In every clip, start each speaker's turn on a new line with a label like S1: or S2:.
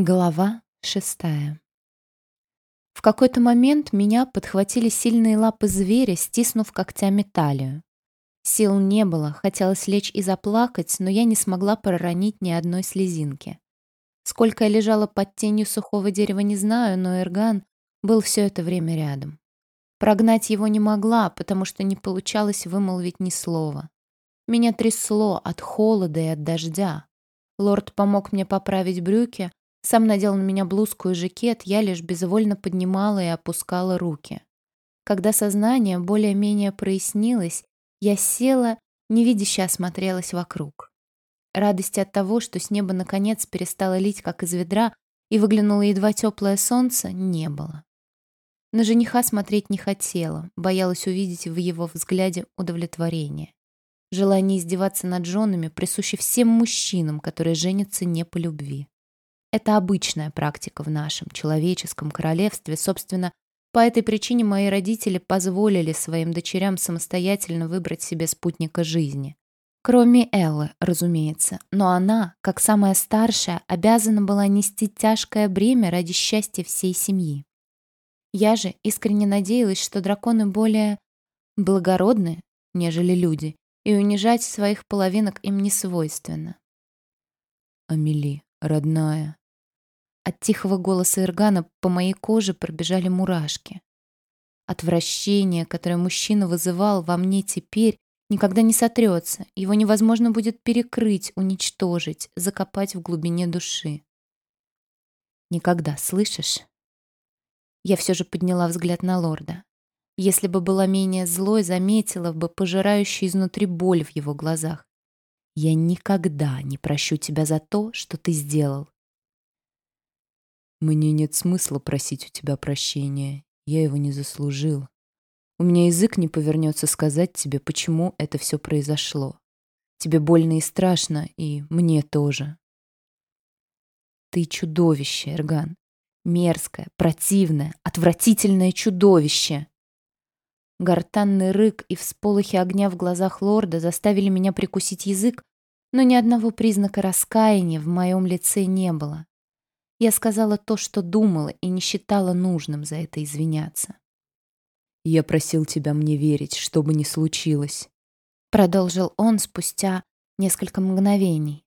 S1: Глава шестая. В какой-то момент меня подхватили сильные лапы зверя, стиснув когтями талию. Сил не было, хотелось лечь и заплакать, но я не смогла проронить ни одной слезинки. Сколько я лежала под тенью сухого дерева, не знаю, но Эрган был все это время рядом. Прогнать его не могла, потому что не получалось вымолвить ни слова. Меня трясло от холода и от дождя. Лорд помог мне поправить брюки, сам надел на меня блузку и жакет, я лишь безвольно поднимала и опускала руки. Когда сознание более-менее прояснилось, я села, невидяще осмотрелась вокруг. Радости от того, что с неба наконец перестало лить, как из ведра, и выглянуло едва теплое солнце, не было. На жениха смотреть не хотела, боялась увидеть в его взгляде удовлетворение. Желание издеваться над женами присуще всем мужчинам, которые женятся не по любви. Это обычная практика в нашем человеческом королевстве. Собственно, по этой причине мои родители позволили своим дочерям самостоятельно выбрать себе спутника жизни. Кроме Эллы, разумеется. Но она, как самая старшая, обязана была нести тяжкое бремя ради счастья всей семьи. Я же искренне надеялась, что драконы более благородны, нежели люди, и унижать своих половинок им не свойственно.
S2: «Амели, родная»,
S1: от тихого голоса Иргана по моей коже пробежали мурашки. Отвращение, которое мужчина вызывал во мне теперь, никогда не сотрется. Его невозможно будет перекрыть, уничтожить, закопать в глубине души. Никогда, слышишь? Я все же подняла взгляд на лорда. Если бы была менее злой, заметила бы пожирающую изнутри боль в его глазах. Я никогда не прощу тебя за то, что ты сделал.
S2: Мне нет смысла просить у тебя прощения. Я его не заслужил. У меня язык не повернется сказать тебе, почему это все произошло. Тебе больно и страшно, и мне тоже.
S1: Ты чудовище, Эрган. Мерзкое, противное, отвратительное чудовище. Гортанный рык и всполохи огня в глазах лорда заставили меня прикусить язык, но ни одного признака раскаяния в моем лице не было. Я сказала то, что думала, и не считала нужным за это извиняться.
S2: «Я просил тебя мне верить, что бы ни случилось», —
S1: продолжил он спустя несколько мгновений.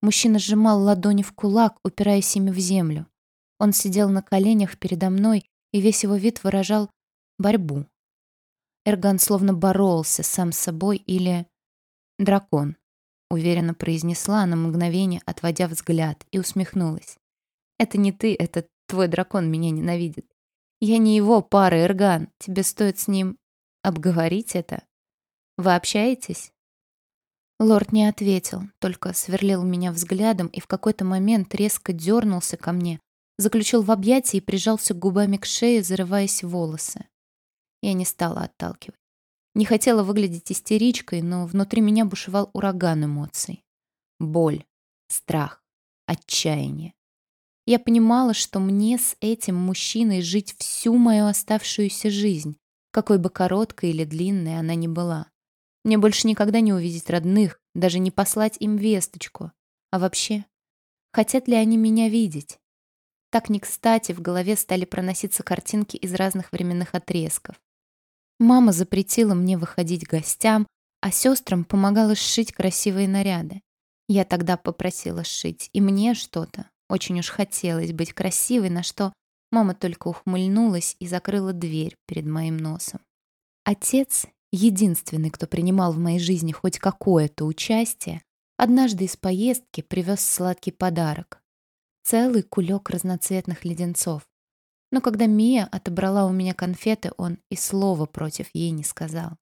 S1: Мужчина сжимал ладони в кулак, упираясь ими в землю. Он сидел на коленях передо мной, и весь его вид выражал борьбу. Эрган словно боролся сам с собой или... «Дракон», — уверенно произнесла на мгновение, отводя взгляд, и усмехнулась. Это не ты, это твой дракон меня ненавидит. Я не его пара, Эрган. Тебе стоит с ним обговорить это. Вы общаетесь?» Лорд не ответил, только сверлил меня взглядом и в какой-то момент резко дернулся ко мне, заключил в объятия и прижался губами к шее, зарываясь в волосы. Я не стала отталкивать. Не хотела выглядеть истеричкой, но внутри меня бушевал ураган эмоций. Боль, страх, отчаяние. Я понимала, что мне с этим мужчиной жить всю мою оставшуюся жизнь, какой бы короткой или длинной она ни была. Мне больше никогда не увидеть родных, даже не послать им весточку. А вообще, хотят ли они меня видеть? Так не кстати в голове стали проноситься картинки из разных временных отрезков. Мама запретила мне выходить к гостям, а сестрам помогала сшить красивые наряды. Я тогда попросила сшить и мне что-то, очень уж хотелось быть красивой, на что мама только ухмыльнулась и закрыла дверь перед моим носом. Отец, единственный, кто принимал в моей жизни хоть какое-то участие, однажды из поездки привез сладкий подарок. Целый кулек разноцветных леденцов. Но когда Мия отобрала у меня конфеты, он и слова против ей не сказал.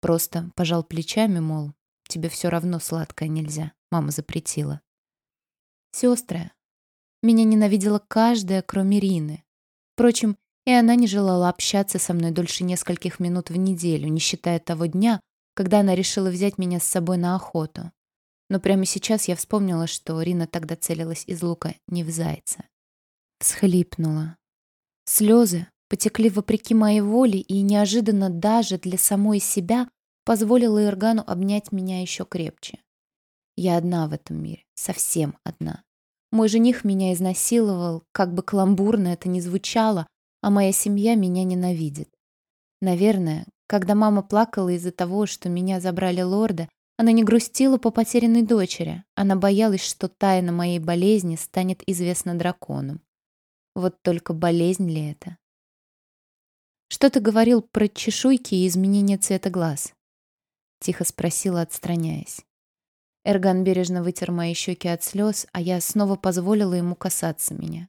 S1: Просто пожал плечами, мол, тебе все равно сладкое нельзя, мама запретила. Сестры, меня ненавидела каждая, кроме Рины. Впрочем, и она не желала общаться со мной дольше нескольких минут в неделю, не считая того дня, когда она решила взять меня с собой на охоту. Но прямо сейчас я вспомнила, что Рина тогда целилась из лука не в зайца. Схлипнула. Слезы потекли вопреки моей воле и неожиданно даже для самой себя позволила Иргану обнять меня еще крепче. Я одна в этом мире, совсем одна. Мой жених меня изнасиловал, как бы каламбурно это ни звучало, а моя семья меня ненавидит. Наверное, когда мама плакала из-за того, что меня забрали лорда, она не грустила по потерянной дочери, она боялась, что тайна моей болезни станет известна драконам. Вот только болезнь ли это? «Что ты говорил про чешуйки и изменение цвета глаз?» Тихо спросила, отстраняясь. Эрган бережно вытер мои щеки от слез, а я снова позволила ему касаться меня.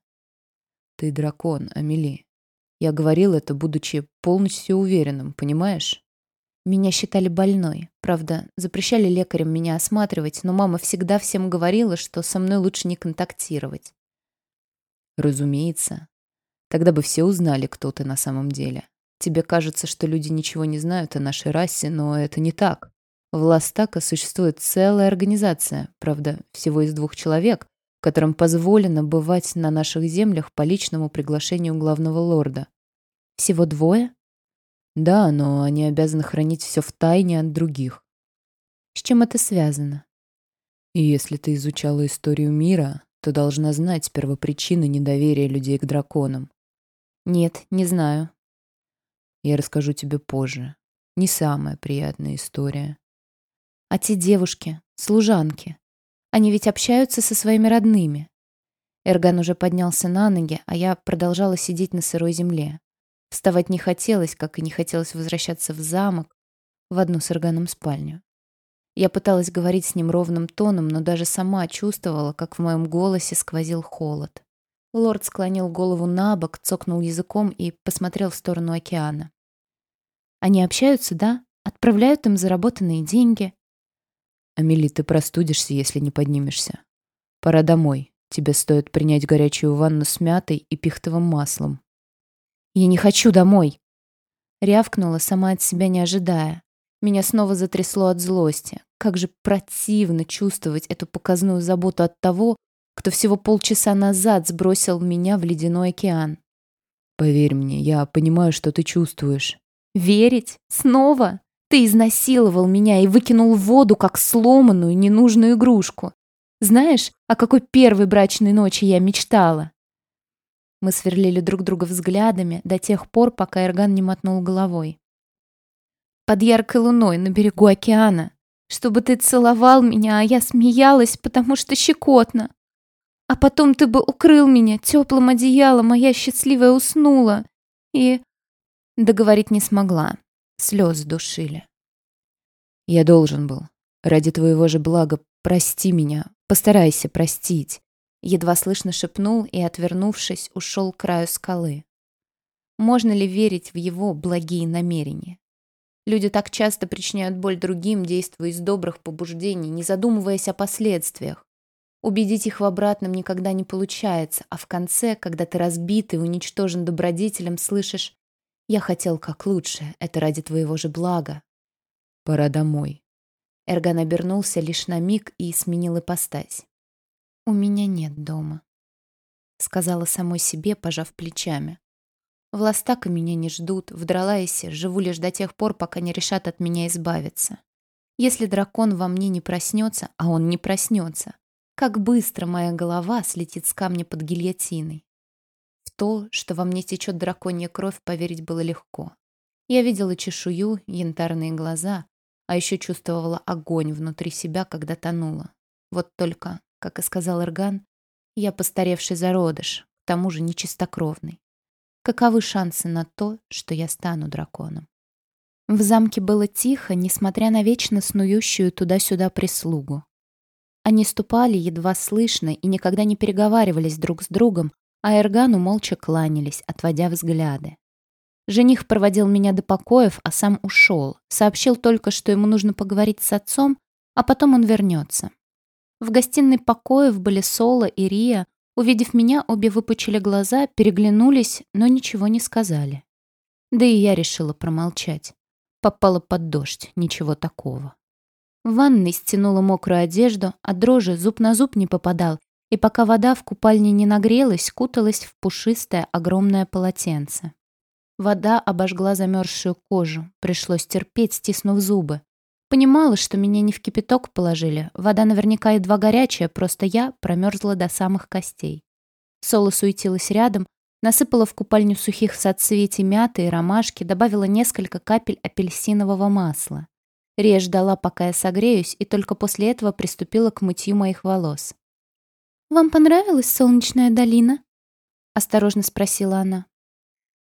S2: «Ты дракон, Амели. Я говорил это, будучи полностью уверенным, понимаешь?»
S1: Меня считали больной. Правда, запрещали лекарям меня осматривать, но мама всегда всем говорила, что со мной лучше не контактировать.
S2: Разумеется. Тогда бы все узнали, кто ты на самом деле. Тебе кажется, что люди ничего не знают о нашей расе, но это не так. В Ластака существует целая организация, правда, всего из двух человек, которым позволено бывать на наших землях по личному приглашению главного лорда.
S1: Всего двое?
S2: Да, но они обязаны хранить все в тайне от других.
S1: С чем это связано?
S2: И если ты изучала историю мира, то должна знать первопричины недоверия людей к драконам.
S1: Нет, не знаю.
S2: Я расскажу тебе позже. Не самая приятная история.
S1: А те девушки, служанки, они ведь общаются со своими родными. Эрган уже поднялся на ноги, а я продолжала сидеть на сырой земле. Вставать не хотелось, как и не хотелось возвращаться в замок, в одну с Эрганом спальню. Я пыталась говорить с ним ровным тоном, но даже сама чувствовала, как в моем голосе сквозил холод. Лорд склонил голову на бок, цокнул языком и посмотрел в сторону океана. «Они общаются, да? Отправляют им заработанные деньги?»
S2: «Амели, ты простудишься, если не поднимешься. Пора домой. Тебе стоит принять горячую ванну с мятой и пихтовым маслом».
S1: «Я не хочу домой!» Рявкнула, сама от себя не ожидая. Меня снова затрясло от злости. Как же противно чувствовать эту показную заботу от того, кто всего полчаса назад сбросил меня в ледяной океан.
S2: «Поверь мне, я понимаю, что ты чувствуешь».
S1: «Верить? Снова?» Ты изнасиловал меня и выкинул в воду, как сломанную, ненужную игрушку. Знаешь, о какой первой брачной ночи я мечтала?» Мы сверлили друг друга взглядами до тех пор, пока Эрган не мотнул головой. «Под яркой луной на берегу океана, чтобы ты целовал меня, а я смеялась, потому что щекотно. А потом ты бы укрыл меня теплым одеялом, а я счастливая уснула. И...» Договорить не смогла. Слезы душили.
S2: Я должен был. Ради твоего же блага прости меня. Постарайся простить.
S1: Едва слышно шепнул и, отвернувшись, ушел к краю скалы. Можно ли верить в его благие намерения? Люди так часто причиняют боль другим, действуя из добрых побуждений, не задумываясь о последствиях. Убедить их в обратном никогда не получается, а в конце, когда ты разбит и уничтожен добродетелем, слышишь я хотел как лучше, это ради твоего же блага.
S2: Пора домой.
S1: Эрган обернулся лишь на миг и сменил ипостась. «У меня нет дома», — сказала самой себе, пожав плечами. «В Ластака меня не ждут, в Дралайсе живу лишь до тех пор, пока не решат от меня избавиться. Если дракон во мне не проснется, а он не проснется, как быстро моя голова слетит с камня под гильотиной то, что во мне течет драконья кровь, поверить было легко. Я видела чешую, янтарные глаза, а еще чувствовала огонь внутри себя, когда тонула. Вот только, как и сказал Эрган, я постаревший зародыш, к тому же нечистокровный. Каковы шансы на то, что я стану драконом? В замке было тихо, несмотря на вечно снующую туда-сюда прислугу. Они ступали едва слышно и никогда не переговаривались друг с другом, а Эргану молча кланялись, отводя взгляды. Жених проводил меня до покоев, а сам ушел. Сообщил только, что ему нужно поговорить с отцом, а потом он вернется. В гостиной покоев были Соло и Рия. Увидев меня, обе выпучили глаза, переглянулись, но ничего не сказали. Да и я решила промолчать. Попала под дождь, ничего такого. В ванной стянула мокрую одежду, а дрожи зуб на зуб не попадал, и пока вода в купальне не нагрелась, куталась в пушистое огромное полотенце. Вода обожгла замерзшую кожу, пришлось терпеть, стиснув зубы. Понимала, что меня не в кипяток положили. Вода наверняка едва горячая, просто я промерзла до самых костей. Соло суетилась рядом, насыпала в купальню сухих соцветий мяты и ромашки, добавила несколько капель апельсинового масла. Рия ждала, пока я согреюсь, и только после этого приступила к мытью моих волос. «Вам понравилась солнечная долина?» — осторожно спросила она.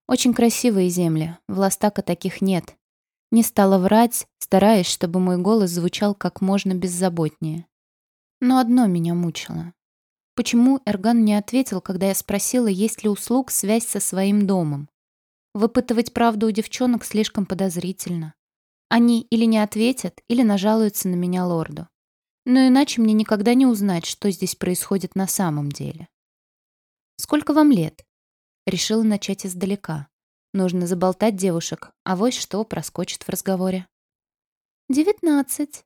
S1: «Очень красивые земли, в Ластака таких нет. Не стала врать, стараясь, чтобы мой голос звучал как можно беззаботнее. Но одно меня мучило. Почему Эрган не ответил, когда я спросила, есть ли услуг связь со своим домом? Выпытывать правду у девчонок слишком подозрительно. Они или не ответят, или нажалуются на меня лорду. Но иначе мне никогда не узнать, что здесь происходит на самом деле. «Сколько вам лет?» Решила начать издалека. Нужно заболтать девушек, а вось что проскочит в разговоре. «Девятнадцать».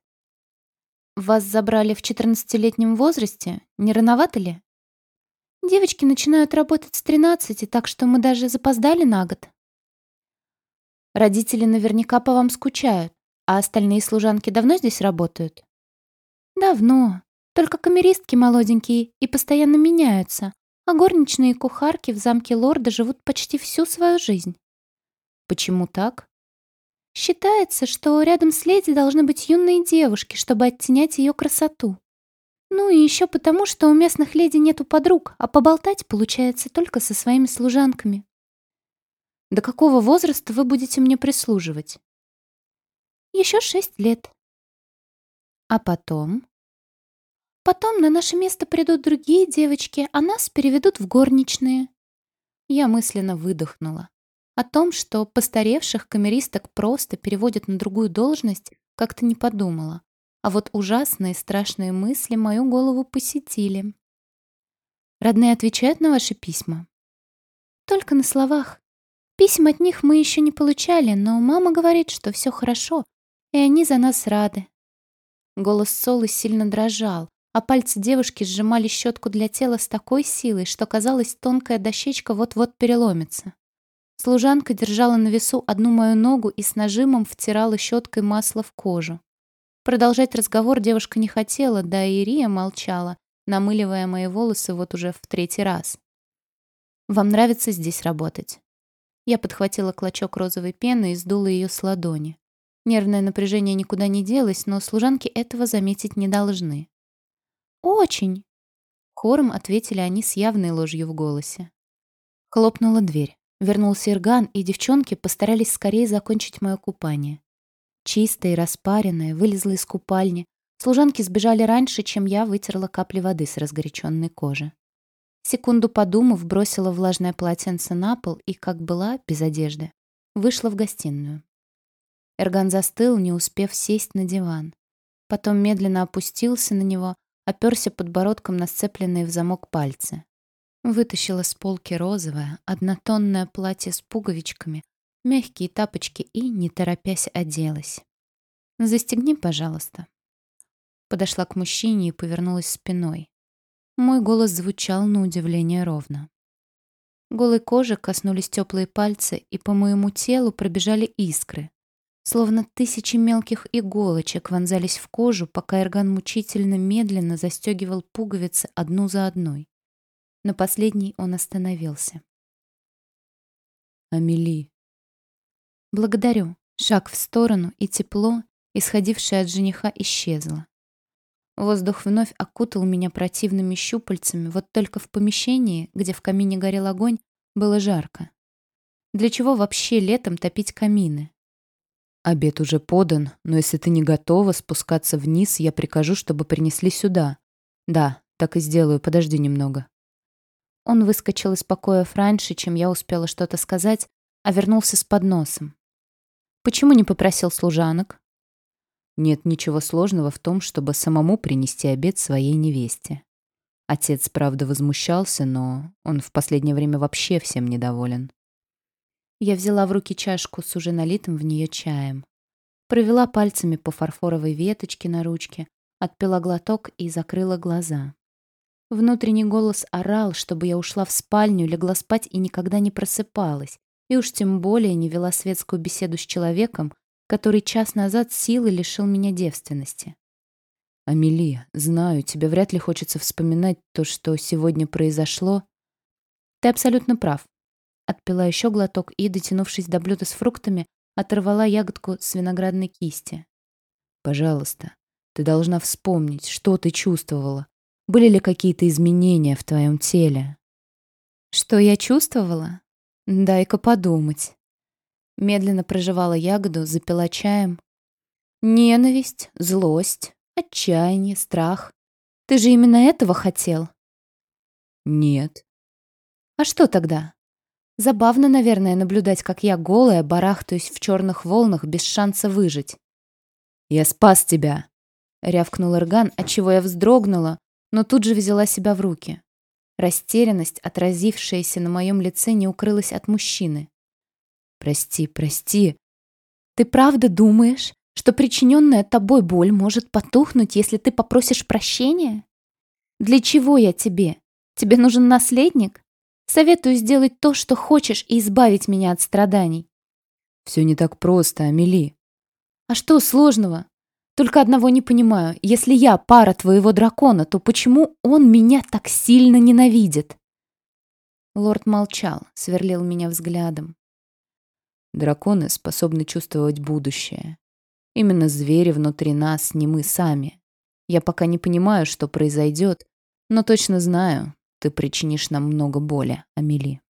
S1: «Вас забрали в четырнадцатилетнем возрасте? Не рановато ли?» «Девочки начинают работать с тринадцати, так что мы даже запоздали на год». «Родители наверняка по вам скучают, а остальные служанки давно здесь работают?» «Давно. Только камеристки молоденькие и постоянно меняются, а горничные и кухарки в замке лорда живут почти всю свою жизнь. Почему так? Считается, что рядом с леди должны быть юные девушки, чтобы оттенять ее красоту. Ну и еще потому, что у местных леди нету подруг, а поболтать получается только со своими служанками. До какого возраста вы будете мне прислуживать? Еще шесть лет. А потом? Потом на наше место придут другие девочки, а нас переведут в горничные. Я мысленно выдохнула. О том, что постаревших камеристок просто переводят на другую должность, как-то не подумала. А вот ужасные страшные мысли мою голову посетили. Родные отвечают на ваши письма? Только на словах. Писем от них мы еще не получали, но мама говорит, что все хорошо, и они за нас рады. Голос Солы сильно дрожал, а пальцы девушки сжимали щетку для тела с такой силой, что казалось, тонкая дощечка вот-вот переломится. Служанка держала на весу одну мою ногу и с нажимом втирала щеткой масло в кожу. Продолжать разговор девушка не хотела, да и Ирия молчала, намыливая мои волосы вот уже в третий раз. «Вам нравится здесь работать?» Я подхватила клочок розовой пены и сдула ее с ладони. Нервное напряжение никуда не делось, но служанки этого заметить не должны. «Очень!» Хором ответили они с явной ложью в голосе. Хлопнула дверь. Вернулся Ирган, и девчонки постарались скорее закончить мое купание. Чистая и распаренная, вылезла из купальни. Служанки сбежали раньше, чем я вытерла капли воды с разгоряченной кожи. Секунду подумав, бросила влажное полотенце на пол и, как была, без одежды, вышла в гостиную. Эрган застыл, не успев сесть на диван. Потом медленно опустился на него, оперся подбородком на сцепленные в замок пальцы. Вытащила с полки розовое, однотонное платье с пуговичками, мягкие тапочки и, не торопясь, оделась. «Застегни, пожалуйста». Подошла к мужчине и повернулась спиной. Мой голос звучал на удивление ровно. Голой кожи коснулись теплые пальцы, и по моему телу пробежали искры. Словно тысячи мелких иголочек вонзались в кожу, пока Эрган мучительно медленно застегивал пуговицы одну за одной. На последней он остановился.
S2: «Амели».
S1: «Благодарю». Шаг в сторону, и тепло, исходившее от жениха, исчезло. Воздух вновь окутал меня противными щупальцами, вот только в помещении, где в камине горел огонь, было жарко. Для чего вообще летом топить камины?
S2: Обед уже подан, но если ты не готова спускаться вниз, я прикажу, чтобы принесли сюда. Да, так и сделаю, подожди немного.
S1: Он выскочил из покоев раньше, чем я успела что-то сказать, а вернулся с подносом. Почему не попросил служанок?
S2: Нет ничего сложного в том, чтобы самому принести обед своей невесте. Отец, правда, возмущался, но он в последнее время вообще всем недоволен.
S1: Я взяла в руки чашку с уже налитым в нее чаем. Провела пальцами по фарфоровой веточке на ручке, отпила глоток и закрыла глаза. Внутренний голос орал, чтобы я ушла в спальню, легла спать и никогда не просыпалась, и уж тем более не вела светскую беседу с человеком, который час назад силой лишил меня девственности.
S2: Амелия, знаю, тебе вряд ли хочется вспоминать то, что сегодня произошло.
S1: Ты абсолютно прав. Отпила еще глоток и, дотянувшись до блюда с фруктами, оторвала ягодку с виноградной кисти.
S2: Пожалуйста, ты должна вспомнить, что ты чувствовала. Были ли какие-то изменения в твоем теле?
S1: Что я чувствовала? Дай-ка подумать. Медленно прожевала ягоду, запила чаем. Ненависть, злость, отчаяние, страх. Ты же именно этого хотел?
S2: Нет.
S1: А что тогда? Забавно, наверное, наблюдать, как я голая барахтаюсь в черных волнах без шанса выжить.
S2: «Я спас тебя!»
S1: — рявкнул Эрган, отчего я вздрогнула, но тут же взяла себя в руки. Растерянность, отразившаяся на моем лице, не укрылась от мужчины.
S2: «Прости, прости!»
S1: «Ты правда думаешь, что причиненная тобой боль может потухнуть, если ты попросишь прощения? Для чего я тебе? Тебе нужен наследник? Советую сделать то, что хочешь, и избавить меня от страданий.
S2: Все не так просто, Амели.
S1: А что сложного? Только одного не понимаю. Если я пара твоего дракона, то почему он меня так сильно ненавидит? Лорд молчал, сверлил меня взглядом.
S2: Драконы способны чувствовать будущее. Именно звери внутри нас, не мы сами. Я пока не понимаю, что произойдет, но точно знаю, ты причинишь нам много боли, Амели.